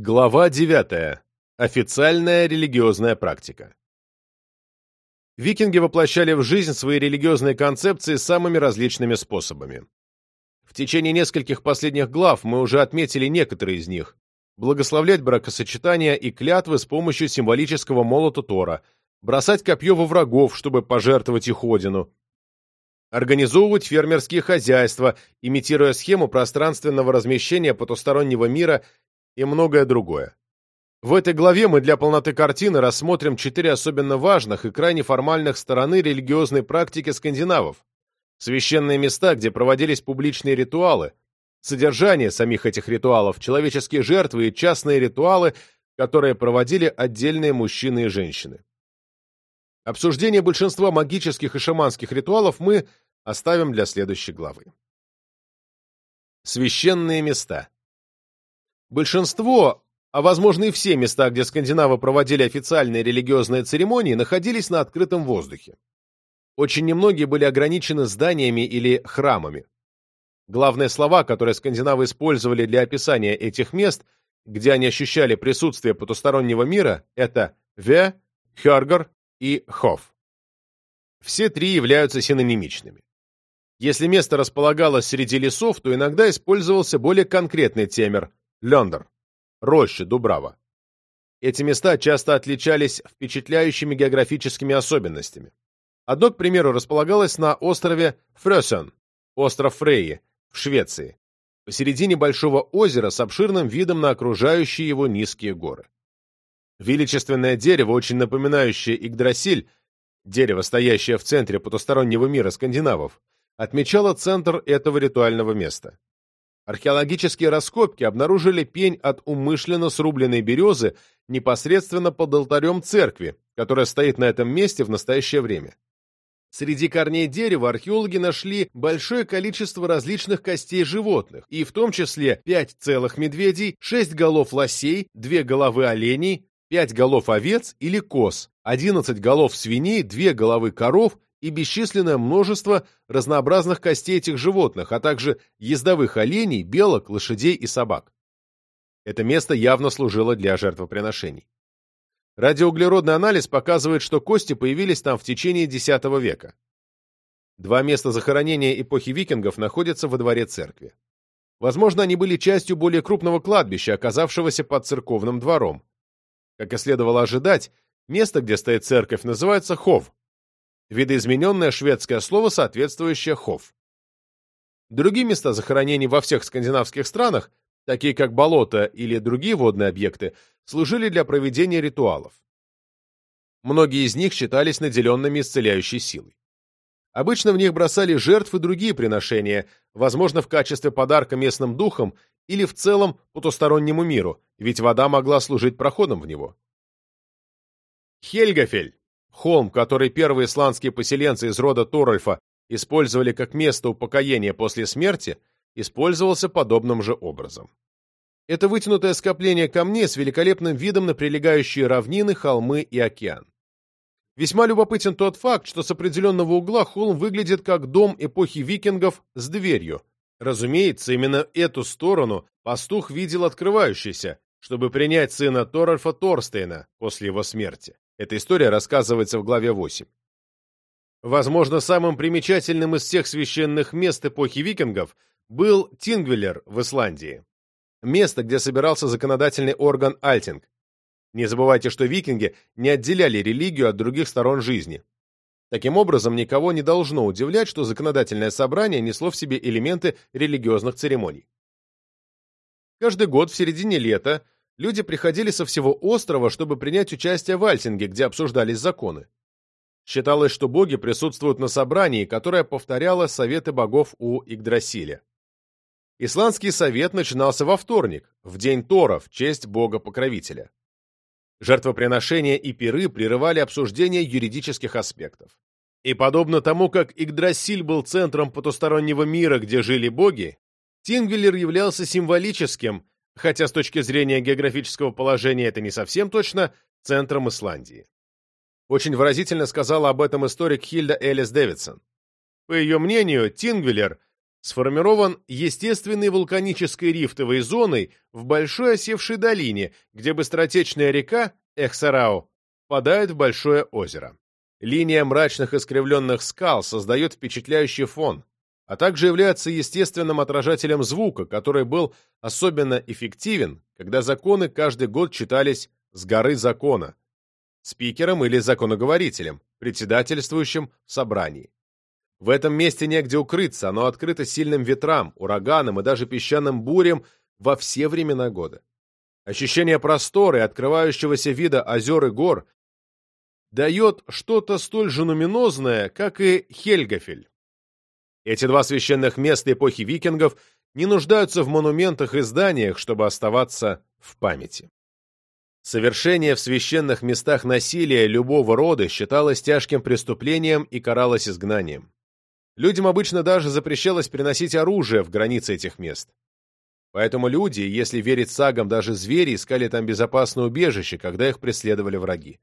Глава 9. Официальная религиозная практика. Викинги воплощали в жизнь свои религиозные концепции самыми различными способами. В течение нескольких последних глав мы уже отметили некоторые из них. Благословлять бракосочетания и клятвы с помощью символического молота Тора, бросать копье во врагов, чтобы пожертвовать их Одину, организовывать фермерские хозяйства, имитируя схему пространственного размещения потустороннего мира и многое другое. В этой главе мы для полноты картины рассмотрим четыре особенно важных и крайне формальных стороны религиозной практики скандинавов, священные места, где проводились публичные ритуалы, содержание самих этих ритуалов, человеческие жертвы и частные ритуалы, которые проводили отдельные мужчины и женщины. Обсуждение большинства магических и шаманских ритуалов мы оставим для следующей главы. Священные места Большинство, а возможно и все места, где скандинавы проводили официальные религиозные церемонии, находились на открытом воздухе. Очень немногие были ограничены зданиями или храмами. Главные слова, которые скандинавы использовали для описания этих мест, где они ощущали присутствие потустороннего мира, это «ве», «хёргар» и «хоф». Все три являются синонимичными. Если место располагалось среди лесов, то иногда использовался более конкретный темер Лендер, Роща, Дубрава. Эти места часто отличались впечатляющими географическими особенностями. Одно, к примеру, располагалось на острове Фрёсен, остров Фрейи, в Швеции, посередине большого озера с обширным видом на окружающие его низкие горы. Величественное дерево, очень напоминающее Игдрасиль, дерево, стоящее в центре потустороннего мира скандинавов, отмечало центр этого ритуального места. Археологические раскопки обнаружили пень от умышленно срубленной березы непосредственно под алтарем церкви, которая стоит на этом месте в настоящее время. Среди корней дерева археологи нашли большое количество различных костей животных, и в том числе пять целых медведей, шесть голов лосей, две головы оленей, пять голов овец или коз, одиннадцать голов свиней, две головы коров и бесчисленное множество разнообразных костей этих животных, а также ездовых оленей, белок, лошадей и собак. Это место явно служило для жертвоприношений. Радиоуглеродный анализ показывает, что кости появились там в течение X века. Два места захоронения эпохи викингов находятся во дворе церкви. Возможно, они были частью более крупного кладбища, оказавшегося под церковным двором. Как и следовало ожидать, место, где стоит церковь, называется хов, видоизмененное шведское слово, соответствующее хов. Другие места захоронений во всех скандинавских странах, такие как болота или другие водные объекты, служили для проведения ритуалов. Многие из них считались наделенными исцеляющей силой. Обычно в них бросали жертвы другие приношения, возможно, в качестве подарка местным духам или в целом потустороннему миру, ведь вода могла служить проходом в него. Хельгафель Холм, который первые исландские поселенцы из рода Торольфа использовали как место упокоения после смерти, использовался подобным же образом. Это вытянутое скопление камней с великолепным видом на прилегающие равнины, холмы и океан. Весьма любопытен тот факт, что с определенного угла холм выглядит как дом эпохи викингов с дверью. Разумеется, именно эту сторону пастух видел открывающейся, чтобы принять сына Торольфа Торстейна после его смерти. Эта история рассказывается в главе 8. Возможно, самым примечательным из всех священных мест эпохи викингов был Тингвиллер в Исландии. Место, где собирался законодательный орган Альтинг. Не забывайте, что викинги не отделяли религию от других сторон жизни. Таким образом, никого не должно удивлять, что законодательное собрание несло в себе элементы религиозных церемоний. Каждый год в середине лета люди приходили со всего острова, чтобы принять участие в Альтинге, где обсуждались законы. Считалось, что боги присутствуют на собрании, которое повторяло советы богов у Игдрасиля. Исландский совет начинался во вторник, в день Тора, в честь бога-покровителя. Жертвоприношения и пиры прерывали обсуждение юридических аспектов. И подобно тому, как Игдрасиль был центром потустороннего мира, где жили боги, Тингвиллер являлся символическим, хотя с точки зрения географического положения это не совсем точно, центром Исландии. Очень выразительно сказала об этом историк Хильда Элис Дэвидсон. По ее мнению, Тингвиллер сформирован естественной вулканической рифтовой зоной в большой осевшей долине, где быстротечная река Эхсарау впадает в большое озеро. Линия мрачных искривленных скал создает впечатляющий фон, а также является естественным отражателем звука, который был особенно эффективен, когда законы каждый год читались с горы закона, спикером или законоговорителем, председательствующим в собрании. В этом месте негде укрыться, оно открыто сильным ветрам, ураганам и даже песчаным бурям во все времена года. Ощущение простора и открывающегося вида озер и гор дает что-то столь же нуминозное, как и Хельгафель. Эти два священных места эпохи викингов не нуждаются в монументах и зданиях, чтобы оставаться в памяти. Совершение в священных местах насилия любого рода считалось тяжким преступлением и каралось изгнанием. Людям обычно даже запрещалось приносить оружие в границы этих мест. Поэтому люди, если верить сагам, даже звери искали там безопасное убежище, когда их преследовали враги.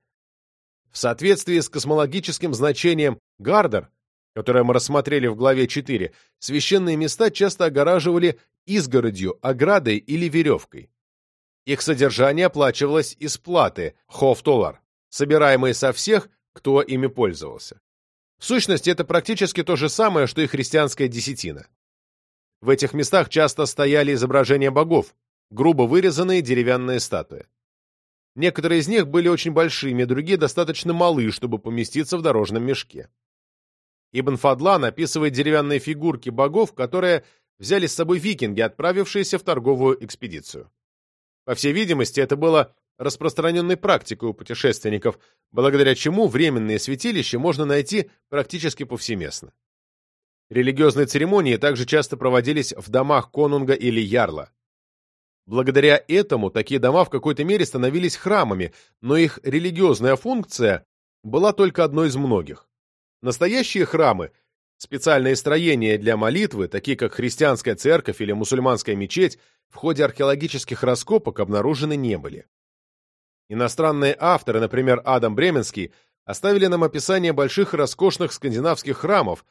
В соответствии с космологическим значением «гардер», которое мы рассмотрели в главе 4, священные места часто огораживали изгородью, оградой или веревкой. Их содержание оплачивалось из платы хофтолар, собираемой со всех, кто ими пользовался. В сущности, это практически то же самое, что и христианская десятина. В этих местах часто стояли изображения богов, грубо вырезанные деревянные статуи. Некоторые из них были очень большими, другие достаточно малы, чтобы поместиться в дорожном мешке. Ибн Фадлан описывает деревянные фигурки богов, которые взяли с собой викинги, отправившиеся в торговую экспедицию. По всей видимости, это было распространенной практикой у путешественников, благодаря чему временные святилища можно найти практически повсеместно. Религиозные церемонии также часто проводились в домах конунга или ярла. Благодаря этому такие дома в какой-то мере становились храмами, но их религиозная функция была только одной из многих. Настоящие храмы, специальные строения для молитвы, такие как христианская церковь или мусульманская мечеть, в ходе археологических раскопок обнаружены не были. Иностранные авторы, например, Адам Бременский, оставили нам описание больших и роскошных скандинавских храмов,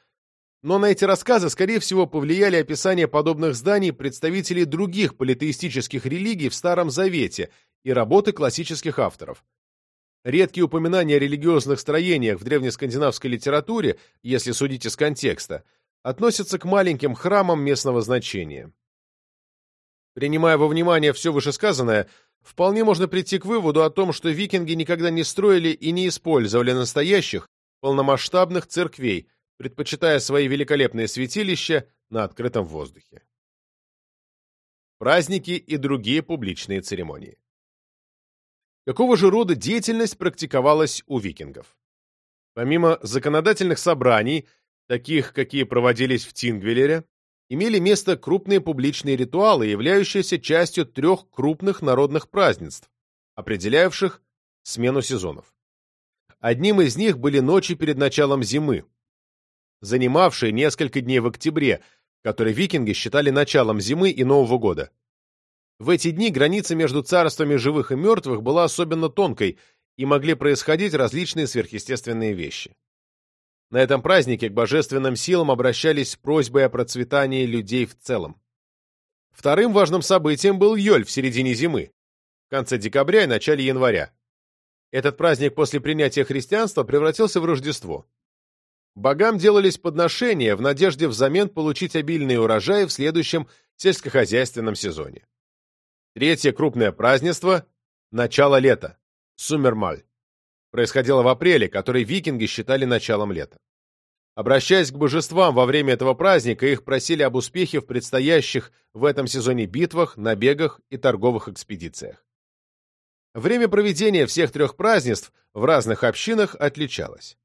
но на эти рассказы, скорее всего, повлияли описания подобных зданий представителей других политеистических религий в Старом Завете и работы классических авторов. Редкие упоминания о религиозных строениях в древнескандинавской литературе, если судить из контекста, относятся к маленьким храмам местного значения. Принимая во внимание все вышесказанное, вполне можно прийти к выводу о том, что викинги никогда не строили и не использовали настоящих, полномасштабных церквей, предпочитая свои великолепные святилища на открытом воздухе. Праздники и другие публичные церемонии. Какого же рода деятельность практиковалась у викингов? Помимо законодательных собраний, таких, какие проводились в Тингвелере, имели место крупные публичные ритуалы, являющиеся частью трех крупных народных празднеств, определявших смену сезонов. Одним из них были ночи перед началом зимы, занимавшие несколько дней в октябре, которые викинги считали началом зимы и Нового года. В эти дни граница между царствами живых и мертвых была особенно тонкой, и могли происходить различные сверхъестественные вещи. На этом празднике к божественным силам обращались с просьбой о процветании людей в целом. Вторым важным событием был Йоль в середине зимы, в конце декабря и начале января. Этот праздник после принятия христианства превратился в Рождество. Богам делались подношения в надежде взамен получить обильные урожаи в следующем сельскохозяйственном сезоне. Третье крупное празднество – начало лета – Сумермаль происходило в апреле, который викинги считали началом лета. Обращаясь к божествам во время этого праздника, их просили об успехе в предстоящих в этом сезоне битвах, набегах и торговых экспедициях. Время проведения всех трех празднеств в разных общинах отличалось.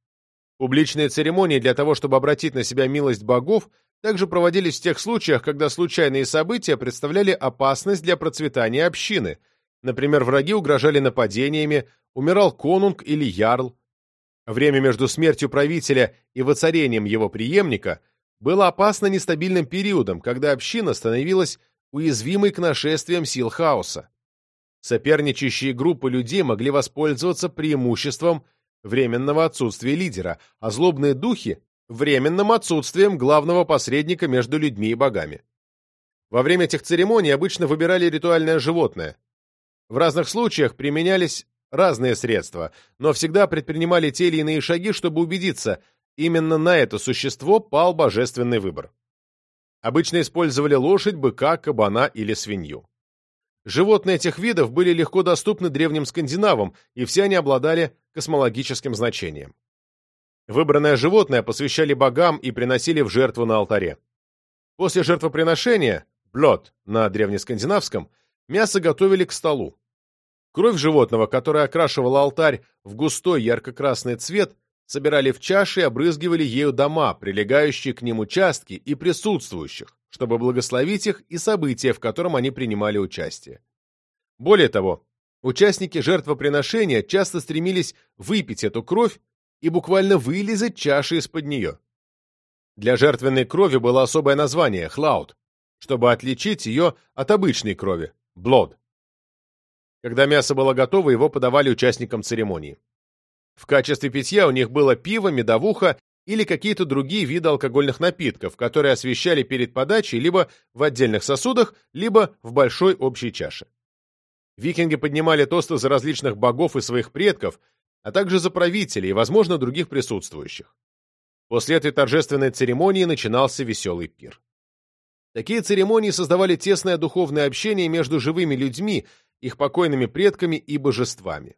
Публичные церемонии для того, чтобы обратить на себя милость богов, также проводились в тех случаях, когда случайные события представляли опасность для процветания общины. Например, враги угрожали нападениями, умирал конунг или ярл. Время между смертью правителя и воцарением его преемника было опасно нестабильным периодом, когда община становилась уязвимой к нашествиям сил хаоса. Соперничающие группы людей могли воспользоваться преимуществом временного отсутствия лидера, а злобные духи временным отсутствием главного посредника между людьми и богами. Во время этих церемоний обычно выбирали ритуальное животное. В разных случаях применялись разные средства, но всегда предпринимали те или иные шаги, чтобы убедиться, именно на это существо пал божественный выбор. Обычно использовали лошадь, быка, кабана или свинью. Животные этих видов были легко доступны древним скандинавам, и все они обладали космологическим значением. Выбранное животное посвящали богам и приносили в жертву на алтаре. После жертвоприношения, блот на древнескандинавском, мясо готовили к столу. Кровь животного, которая окрашивала алтарь в густой ярко-красный цвет, собирали в чаши и обрызгивали ею дома, прилегающие к ним участки и присутствующих, чтобы благословить их и события, в котором они принимали участие. Более того, участники жертвоприношения часто стремились выпить эту кровь и буквально вылезать чаши из-под нее. Для жертвенной крови было особое название – хлауд, чтобы отличить ее от обычной крови – блод. Когда мясо было готово, его подавали участникам церемонии. В качестве питья у них было пиво, медовуха или какие-то другие виды алкогольных напитков, которые освещали перед подачей либо в отдельных сосудах, либо в большой общей чаше. Викинги поднимали тосты за различных богов и своих предков, а также за правителей и, возможно, других присутствующих. После этой торжественной церемонии начинался веселый пир. Такие церемонии создавали тесное духовное общение между живыми людьми, их покойными предками и божествами.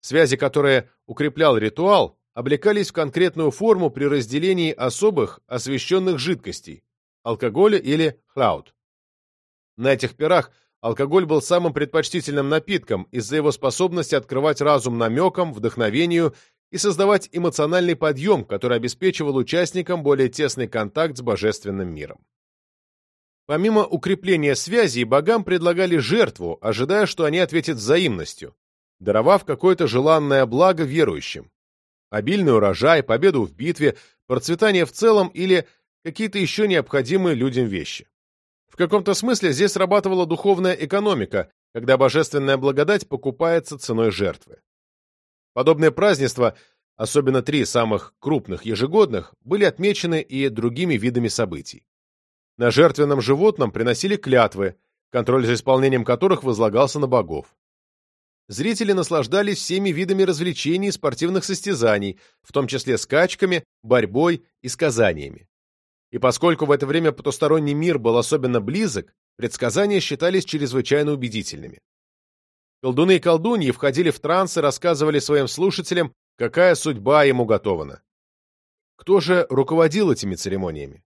Связи, которые укреплял ритуал, облекались в конкретную форму при разделении особых освященных жидкостей – алкоголя или храут. На этих пирах Алкоголь был самым предпочтительным напитком из-за его способности открывать разум намекам, вдохновению и создавать эмоциональный подъем, который обеспечивал участникам более тесный контакт с божественным миром. Помимо укрепления связей, богам предлагали жертву, ожидая, что они ответят взаимностью, даровав какое-то желанное благо верующим. Обильный урожай, победу в битве, процветание в целом или какие-то еще необходимые людям вещи. В каком-то смысле здесь срабатывала духовная экономика, когда божественная благодать покупается ценой жертвы. Подобные празднества, особенно три самых крупных ежегодных, были отмечены и другими видами событий. На жертвенном животном приносили клятвы, контроль за исполнением которых возлагался на богов. Зрители наслаждались всеми видами развлечений и спортивных состязаний, в том числе скачками, борьбой и сказаниями. И поскольку в это время потусторонний мир был особенно близок, предсказания считались чрезвычайно убедительными. Колдуны и колдуньи входили в транс и рассказывали своим слушателям, какая судьба ему готована. Кто же руководил этими церемониями?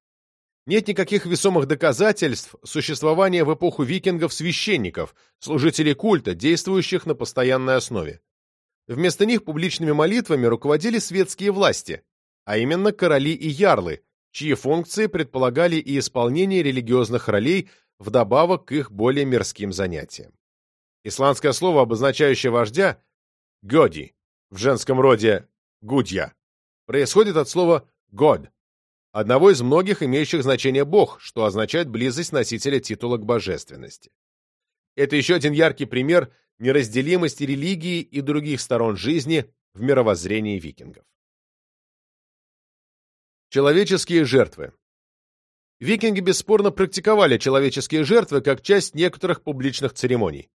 Нет никаких весомых доказательств существования в эпоху викингов священников, служителей культа, действующих на постоянной основе. Вместо них публичными молитвами руководили светские власти, а именно короли и ярлы, чьи функции предполагали и исполнение религиозных ролей вдобавок к их более мирским занятиям. Исландское слово, обозначающее вождя, «годи», в женском роде «гудья», происходит от слова «god», одного из многих имеющих значение «бог», что означает близость носителя титула к божественности. Это еще один яркий пример неразделимости религии и других сторон жизни в мировоззрении викингов. Человеческие жертвы. Викинги бесспорно практиковали человеческие жертвы как часть некоторых публичных церемоний.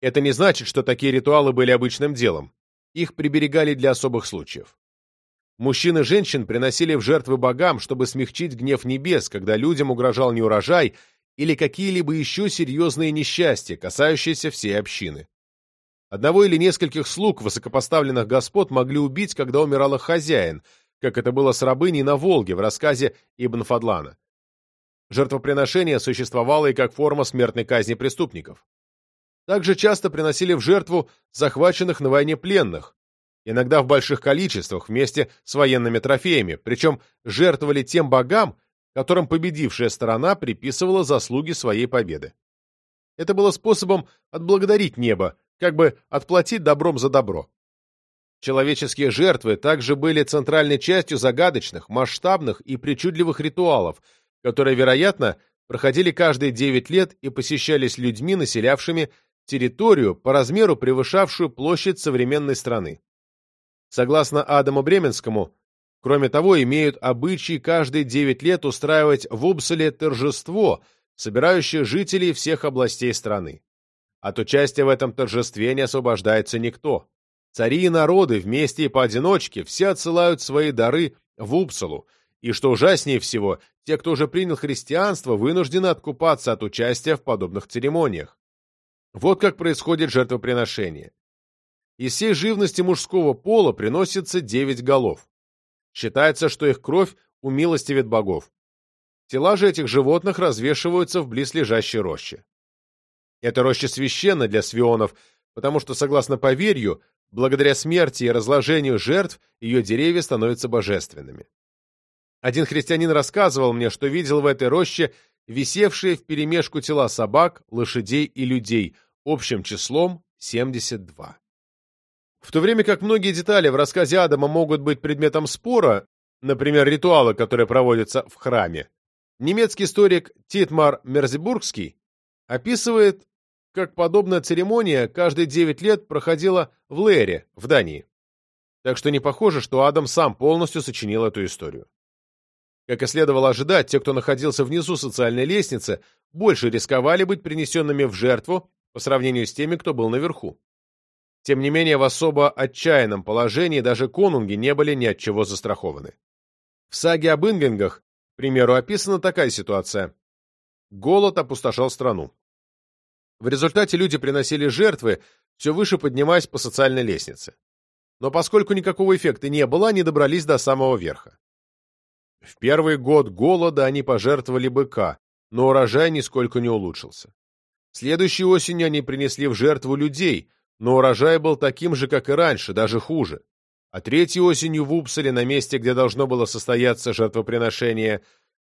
Это не значит, что такие ритуалы были обычным делом. Их приберегали для особых случаев. Мужчин и женщин приносили в жертвы богам, чтобы смягчить гнев небес, когда людям угрожал неурожай или какие-либо еще серьезные несчастья, касающиеся всей общины. Одного или нескольких слуг высокопоставленных господ могли убить, когда умирал их хозяин, как это было с рабыней на Волге в рассказе Ибн Фадлана. Жертвоприношение существовало и как форма смертной казни преступников. Также часто приносили в жертву захваченных на войне пленных, иногда в больших количествах вместе с военными трофеями, причем жертвовали тем богам, которым победившая сторона приписывала заслуги своей победы. Это было способом отблагодарить небо, как бы отплатить добром за добро. Человеческие жертвы также были центральной частью загадочных, масштабных и причудливых ритуалов, которые, вероятно, проходили каждые 9 лет и посещались людьми, населявшими территорию, по размеру превышавшую площадь современной страны. Согласно Адаму Бременскому, Кроме того, имеют обычай каждые 9 лет устраивать в Упселе торжество, собирающее жителей всех областей страны. От участия в этом торжестве не освобождается никто. Цари и народы вместе и поодиночке все отсылают свои дары в Упсалу, и, что ужаснее всего, те, кто уже принял христианство, вынуждены откупаться от участия в подобных церемониях. Вот как происходит жертвоприношение. Из всей живности мужского пола приносится девять голов. Считается, что их кровь умилостивит богов. Тела же этих животных развешиваются в близлежащей роще. Эта роща священна для свионов, потому что, согласно поверью, благодаря смерти и разложению жертв ее деревья становятся божественными. Один христианин рассказывал мне, что видел в этой роще висевшие вперемешку тела собак, лошадей и людей, общим числом 72. В то время как многие детали в рассказе Адама могут быть предметом спора, например, ритуалы, которые проводятся в храме, немецкий историк Титмар Мерзебургский описывает, как подобная церемония каждые 9 лет проходила в Лере, в Дании. Так что не похоже, что Адам сам полностью сочинил эту историю. Как и следовало ожидать, те, кто находился внизу социальной лестницы, больше рисковали быть принесенными в жертву по сравнению с теми, кто был наверху. Тем не менее, в особо отчаянном положении даже конунги не были ни от чего застрахованы. В саге об Ингвингах, к примеру, описана такая ситуация. Голод опустошал страну. В результате люди приносили жертвы, все выше поднимаясь по социальной лестнице. Но поскольку никакого эффекта не было, они добрались до самого верха. В первый год голода они пожертвовали быка, но урожай нисколько не улучшился. Следующей осенью они принесли в жертву людей, но урожай был таким же, как и раньше, даже хуже. А третьей осенью в Упсале, на месте, где должно было состояться жертвоприношение,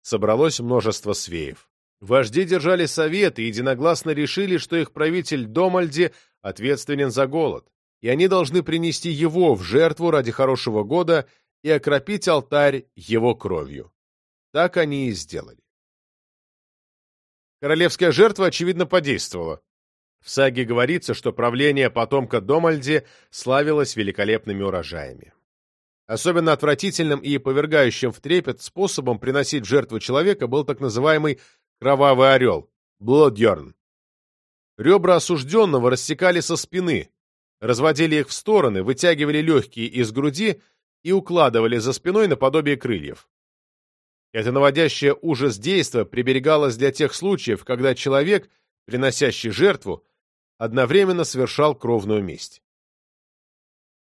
собралось множество свеев. Вожди держали совет и единогласно решили, что их правитель Домальди ответственен за голод, и они должны принести его в жертву ради хорошего года и окропить алтарь его кровью. Так они и сделали. Королевская жертва, очевидно, подействовала. В саге говорится, что правление потомка Домальди славилось великолепными урожаями. Особенно отвратительным и повергающим в трепет способом приносить в жертву человека был так называемый кровавый орел – блодьерн. Ребра осужденного рассекали со спины, разводили их в стороны, вытягивали легкие из груди и укладывали за спиной наподобие крыльев. Это наводящее ужас действо приберегалось для тех случаев, когда человек, приносящий жертву, одновременно совершал кровную месть.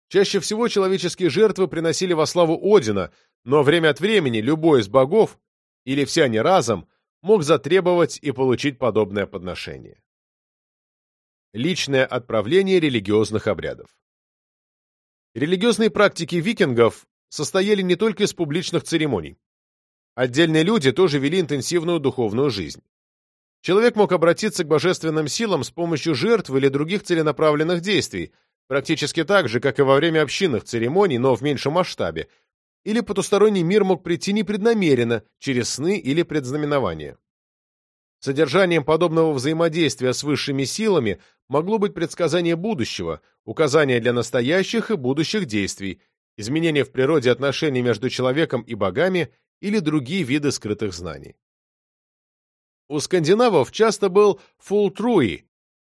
Чаще всего человеческие жертвы приносили во славу Одина, но время от времени любой из богов, или все они разом, мог затребовать и получить подобное подношение. Личное отправление религиозных обрядов Религиозные практики викингов состояли не только из публичных церемоний. Отдельные люди тоже вели интенсивную духовную жизнь. Человек мог обратиться к божественным силам с помощью жертв или других целенаправленных действий, практически так же, как и во время общинных церемоний, но в меньшем масштабе, или потусторонний мир мог прийти непреднамеренно, через сны или предзнаменования. Содержанием подобного взаимодействия с высшими силами могло быть предсказание будущего, указание для настоящих и будущих действий, изменение в природе отношений между человеком и богами или другие виды скрытых знаний. У скандинавов часто был фултруи,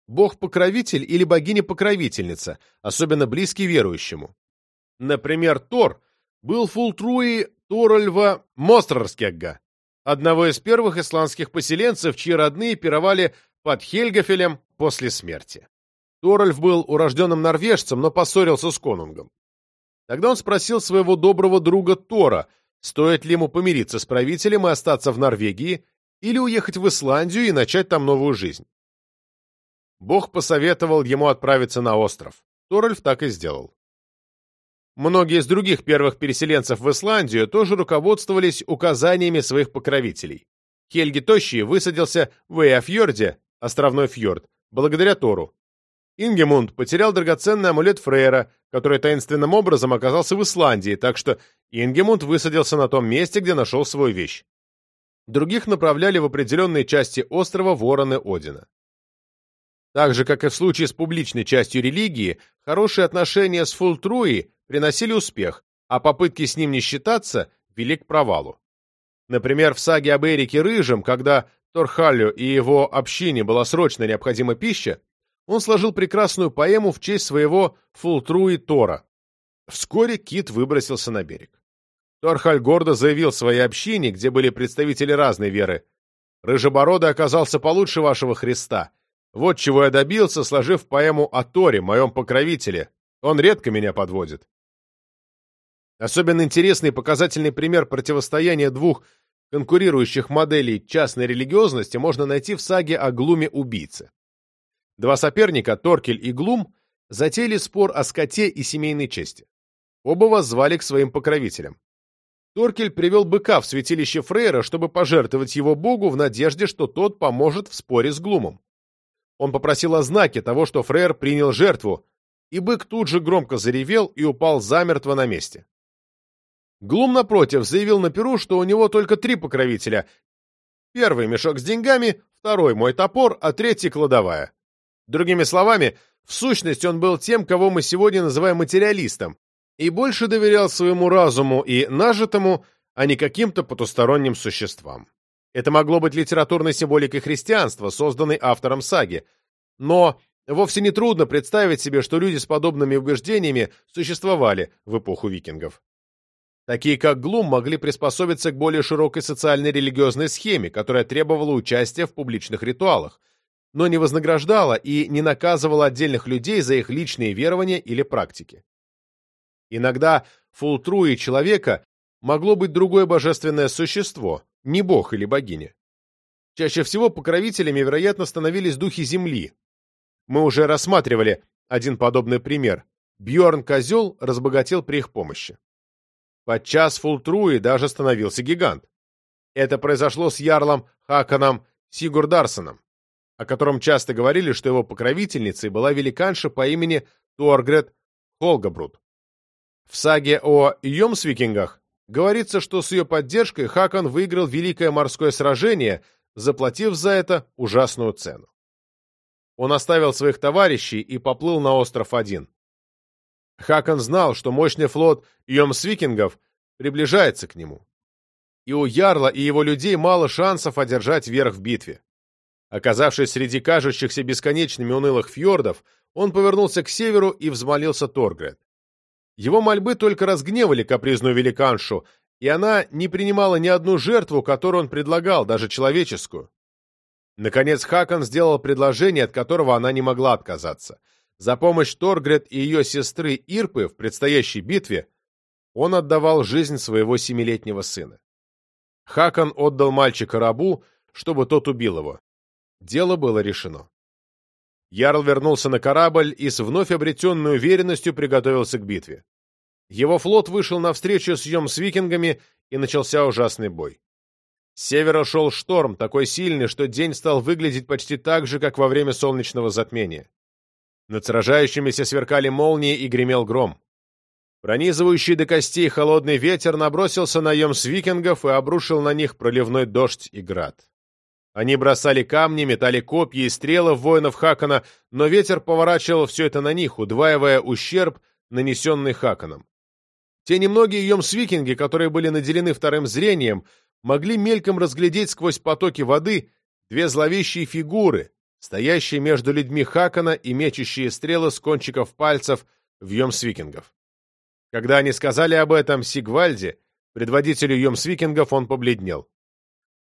бог-покровитель или богиня-покровительница, особенно близкий верующему. Например, Тор был фултруи Торольва Мострарскегга, одного из первых исландских поселенцев, чьи родные пировали под Хельгафелем после смерти. Торольф был урожденным норвежцем, но поссорился с конунгом. Тогда он спросил своего доброго друга Тора, стоит ли ему помириться с правителем и остаться в Норвегии, или уехать в Исландию и начать там новую жизнь. Бог посоветовал ему отправиться на остров. Торольф так и сделал. Многие из других первых переселенцев в Исландию тоже руководствовались указаниями своих покровителей. Хельги Тощий высадился в Эйафьорде, островной фьорд, благодаря Тору. Ингемунд потерял драгоценный амулет Фрейра, который таинственным образом оказался в Исландии, так что Ингемунд высадился на том месте, где нашел свою вещь. Других направляли в определенные части острова вороны Одина. Так же, как и в случае с публичной частью религии, хорошие отношения с Фултруи приносили успех, а попытки с ним не считаться вели к провалу. Например, в саге об Эрике Рыжем, когда Торхалю и его общине была срочно необходима пища, он сложил прекрасную поэму в честь своего Фултруи Тора. Вскоре Кит выбросился на берег. Торхаль гордо заявил своей общине, где были представители разной веры, «Рыжебородый оказался получше вашего Христа. Вот чего я добился, сложив поэму о Торе, моем покровителе. Он редко меня подводит». Особенно интересный и показательный пример противостояния двух конкурирующих моделей частной религиозности можно найти в саге о Глуме-убийце. Два соперника, Торкель и Глум, затеяли спор о скоте и семейной чести. Оба воззвали к своим покровителям. Торкель привел быка в святилище Фрейра, чтобы пожертвовать его богу в надежде, что тот поможет в споре с Глумом. Он попросил о знаке того, что Фрейр принял жертву, и бык тут же громко заревел и упал замертво на месте. Глум, напротив, заявил на Перу, что у него только три покровителя. Первый — мешок с деньгами, второй — мой топор, а третий — кладовая. Другими словами, в сущности он был тем, кого мы сегодня называем материалистом, и больше доверял своему разуму и нажитому, а не каким-то потусторонним существам. Это могло быть литературной символикой христианства, созданной автором саги. Но вовсе не трудно представить себе, что люди с подобными убеждениями существовали в эпоху викингов. Такие как Глум могли приспособиться к более широкой социальной религиозной схеме, которая требовала участия в публичных ритуалах, но не вознаграждала и не наказывала отдельных людей за их личные верования или практики. Иногда фултруи человека могло быть другое божественное существо, не бог или богиня. Чаще всего покровителями, вероятно, становились духи земли. Мы уже рассматривали один подобный пример. Бьорн Козел разбогател при их помощи. Подчас Фултруи даже становился гигант. Это произошло с ярлом Хаканом Сигурдарсоном, о котором часто говорили, что его покровительницей была великанша по имени Туаргрет Холгабрут. В саге о Йомсвикингах говорится, что с ее поддержкой Хакан выиграл Великое морское сражение, заплатив за это ужасную цену. Он оставил своих товарищей и поплыл на остров один. Хакон знал, что мощный флот Йомсвикингов приближается к нему. И у Ярла и его людей мало шансов одержать верх в битве. Оказавшись среди кажущихся бесконечными унылых фьордов, он повернулся к северу и взмолился Торгрет. Его мольбы только разгневали капризную великаншу, и она не принимала ни одну жертву, которую он предлагал, даже человеческую. Наконец Хакон сделал предложение, от которого она не могла отказаться — за помощь Торгрет и ее сестры Ирпы в предстоящей битве он отдавал жизнь своего семилетнего сына. Хакон отдал мальчика рабу, чтобы тот убил его. Дело было решено. Ярл вернулся на корабль и с вновь обретенной уверенностью приготовился к битве. Его флот вышел навстречу съем с викингами, и начался ужасный бой. С севера шел шторм, такой сильный, что день стал выглядеть почти так же, как во время солнечного затмения. Над сражающимися сверкали молнии и гремел гром. Пронизывающий до костей холодный ветер набросился на с викингов и обрушил на них проливной дождь и град. Они бросали камни, метали копья и стрелы в воинов Хакана, но ветер поворачивал все это на них, удваивая ущерб, нанесенный Хаканом. Те немногие йомс-викинги, которые были наделены вторым зрением, могли мельком разглядеть сквозь потоки воды две зловещие фигуры, стоящие между людьми Хакана и мечущие стрелы с кончиков пальцев в Йомсвикингов. Когда они сказали об этом Сигвальде, предводителю Йомсвикингов, он побледнел.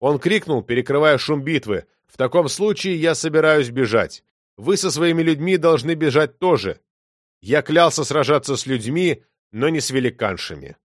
Он крикнул, перекрывая шум битвы, «В таком случае я собираюсь бежать. Вы со своими людьми должны бежать тоже. Я клялся сражаться с людьми, но не с великаншами».